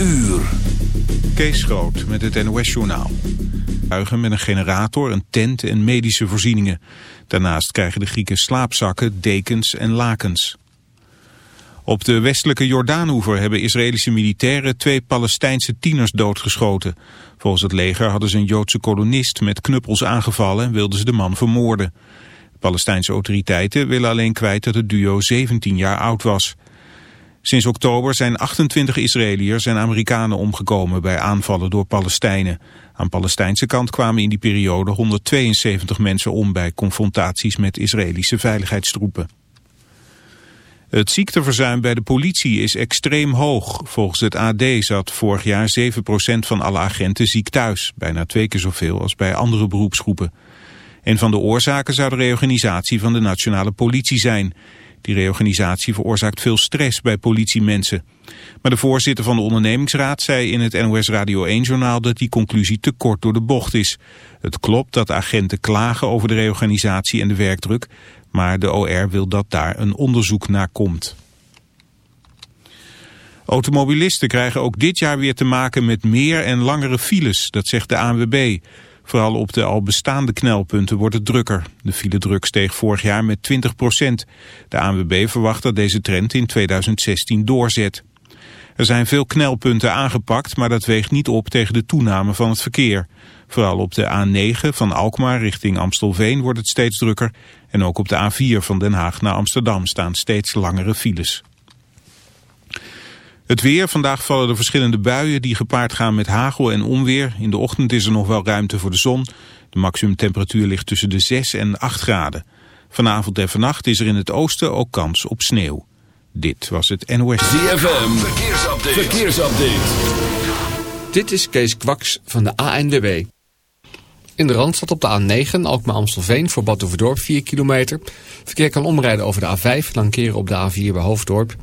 uur. Kees Groot met het NOS-journaal. Buigen met een generator, een tent en medische voorzieningen. Daarnaast krijgen de Grieken slaapzakken, dekens en lakens. Op de westelijke Jordaanoever hebben Israëlische militairen twee Palestijnse tieners doodgeschoten. Volgens het leger hadden ze een Joodse kolonist met knuppels aangevallen en wilden ze de man vermoorden. De Palestijnse autoriteiten willen alleen kwijt dat het duo 17 jaar oud was. Sinds oktober zijn 28 Israëliërs en Amerikanen omgekomen bij aanvallen door Palestijnen. Aan Palestijnse kant kwamen in die periode 172 mensen om bij confrontaties met Israëlische veiligheidstroepen. Het ziekteverzuim bij de politie is extreem hoog. Volgens het AD zat vorig jaar 7% van alle agenten ziek thuis. Bijna twee keer zoveel als bij andere beroepsgroepen. Een van de oorzaken zou de reorganisatie van de nationale politie zijn. Die reorganisatie veroorzaakt veel stress bij politiemensen. Maar de voorzitter van de ondernemingsraad zei in het NOS Radio 1-journaal dat die conclusie te kort door de bocht is. Het klopt dat agenten klagen over de reorganisatie en de werkdruk, maar de OR wil dat daar een onderzoek naar komt. Automobilisten krijgen ook dit jaar weer te maken met meer en langere files, dat zegt de ANWB. Vooral op de al bestaande knelpunten wordt het drukker. De filedruk steeg vorig jaar met 20 procent. De ANWB verwacht dat deze trend in 2016 doorzet. Er zijn veel knelpunten aangepakt, maar dat weegt niet op tegen de toename van het verkeer. Vooral op de A9 van Alkmaar richting Amstelveen wordt het steeds drukker. En ook op de A4 van Den Haag naar Amsterdam staan steeds langere files. Het weer. Vandaag vallen er verschillende buien die gepaard gaan met hagel en onweer. In de ochtend is er nog wel ruimte voor de zon. De maximumtemperatuur ligt tussen de 6 en 8 graden. Vanavond en vannacht is er in het oosten ook kans op sneeuw. Dit was het NOS. ZFM. Verkeersupdate. Verkeersupdate. Dit is Kees Kwaks van de ANWB. In de Randstad op de A9, Alkmaar-Amstelveen, voor Badhoevedorp 4 kilometer. Verkeer kan omrijden over de A5, dan keren op de A4 bij Hoofddorp.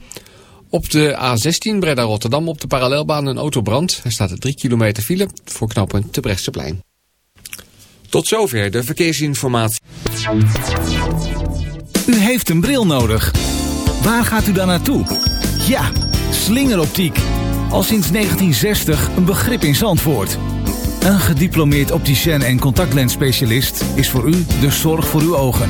Op de A16 Breda-Rotterdam op de parallelbaan een autobrand. Er staat er 3 kilometer file voor knooppunt te Brechtseplein. Tot zover de verkeersinformatie. U heeft een bril nodig. Waar gaat u dan naartoe? Ja, slingeroptiek. Al sinds 1960 een begrip in Zandvoort. Een gediplomeerd opticien en contactlensspecialist is voor u de zorg voor uw ogen.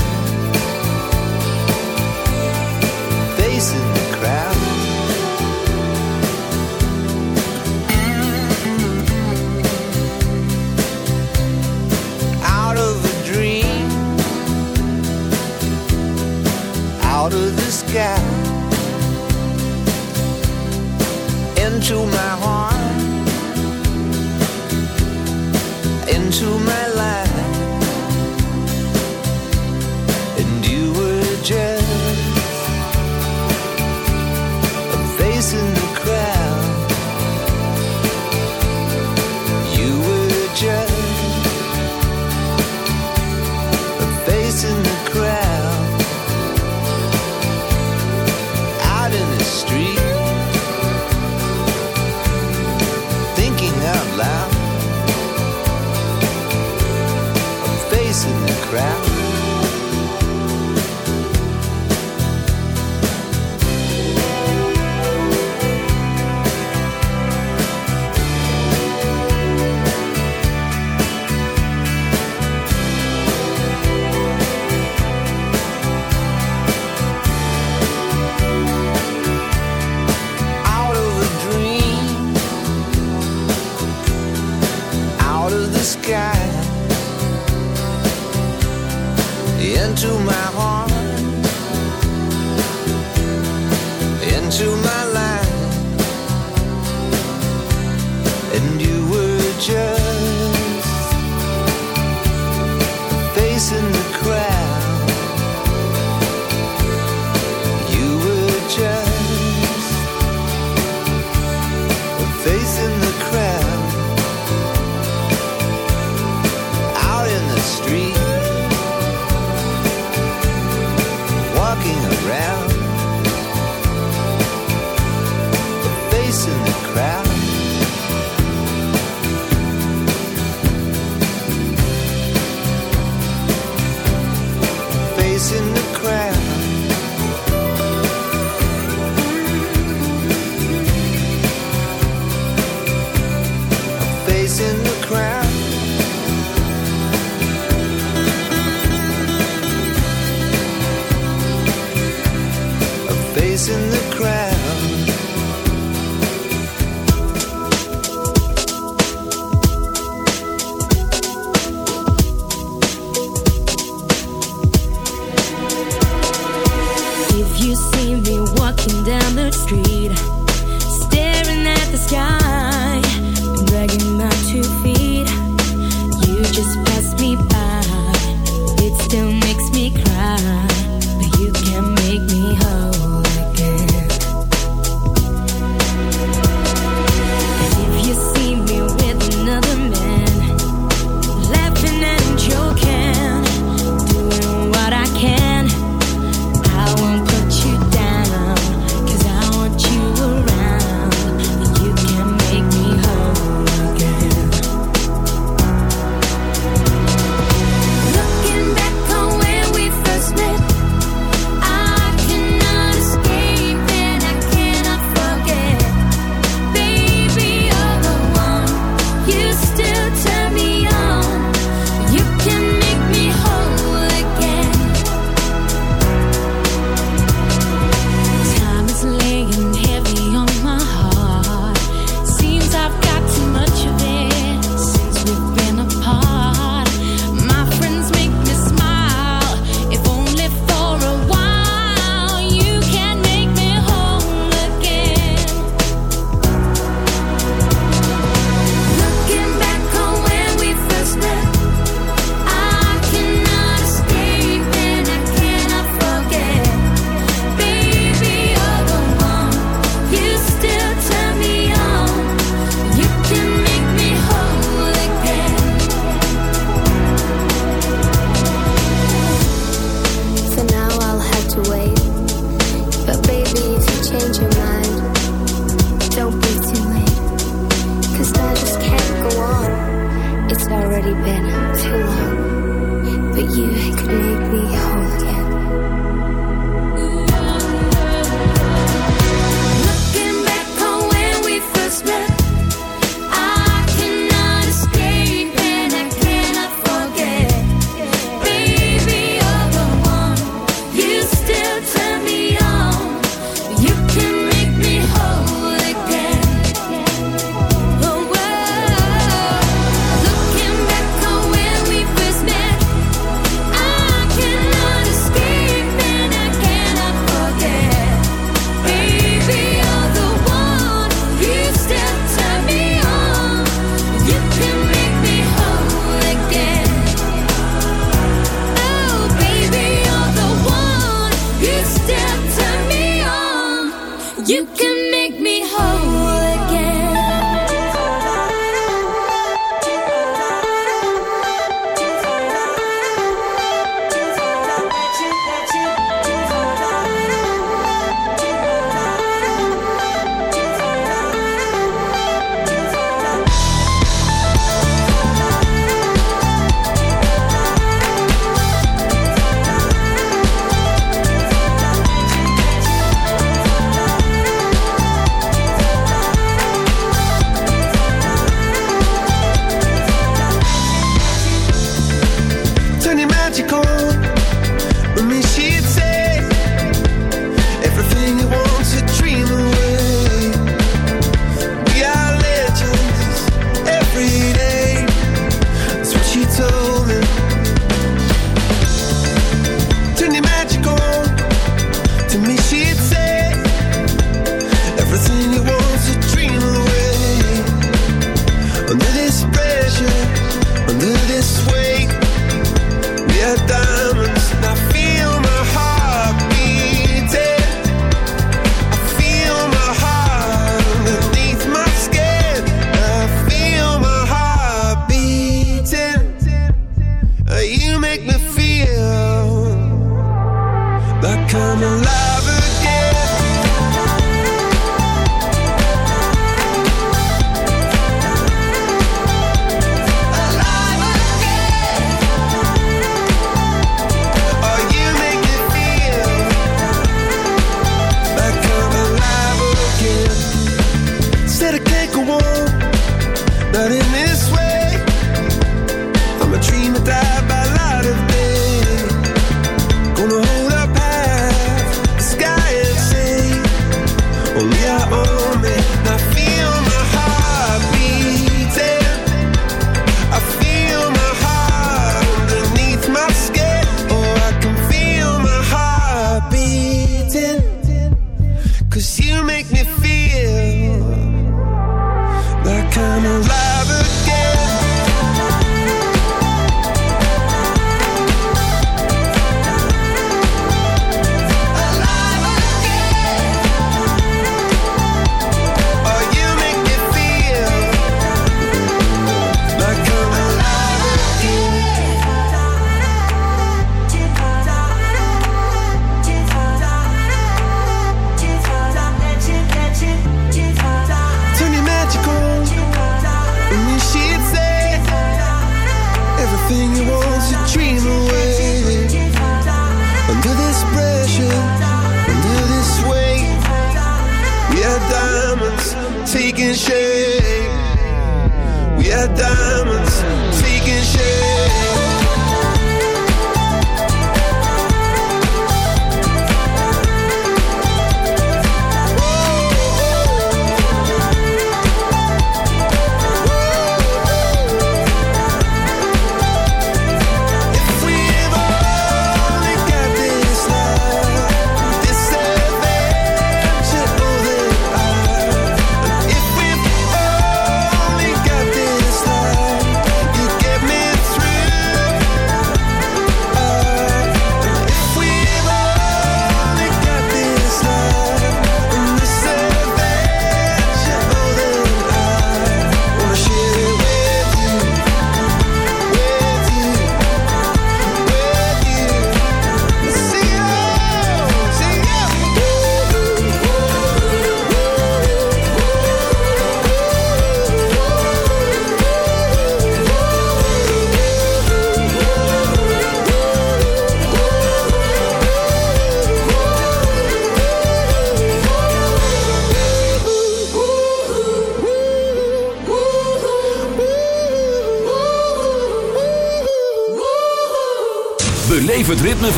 into my heart, into my life. To my heart.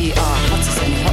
We are hotter.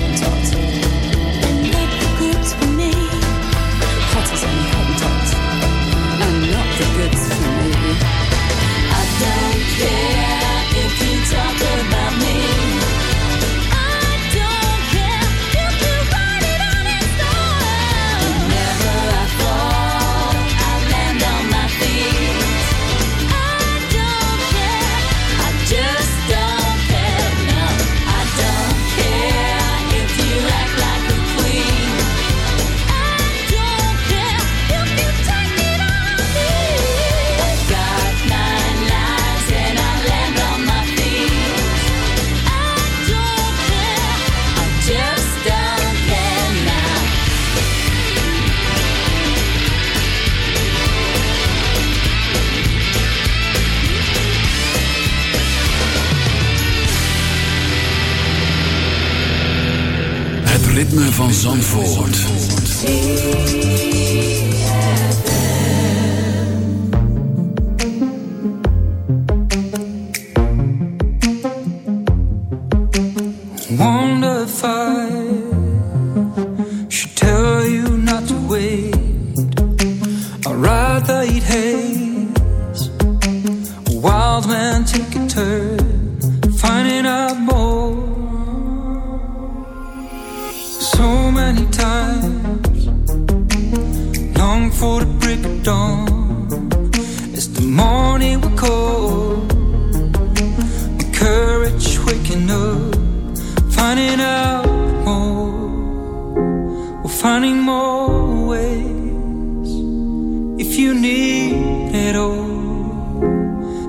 repeat it all.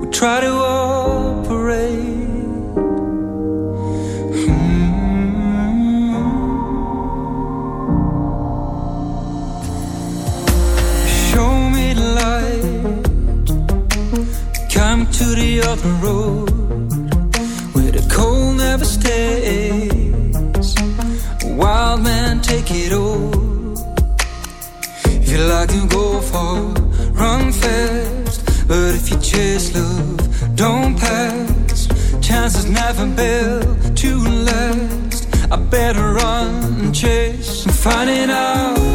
We try to this love don't pass. Chances never built to last. I better run and chase and find it out.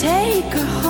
Take her home.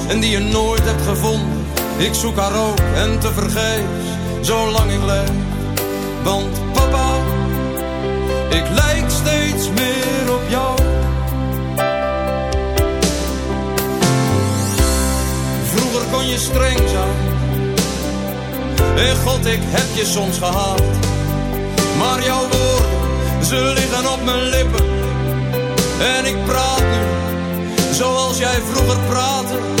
en die je nooit hebt gevonden. Ik zoek haar ook en te vergeefs, zolang ik leef. Want papa, ik lijk steeds meer op jou. Vroeger kon je streng zijn. En God, ik heb je soms gehaat. Maar jouw woorden, ze liggen op mijn lippen. En ik praat nu, zoals jij vroeger praatte.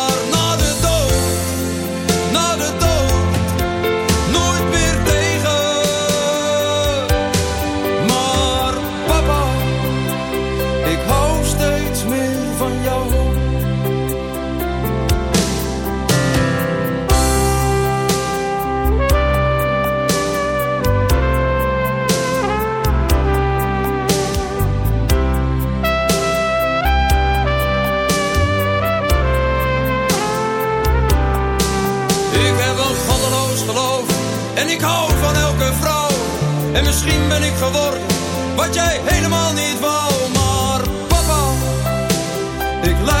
en ik hou van elke vrouw. En misschien ben ik geworden wat jij helemaal niet wou. Maar papa, ik lijk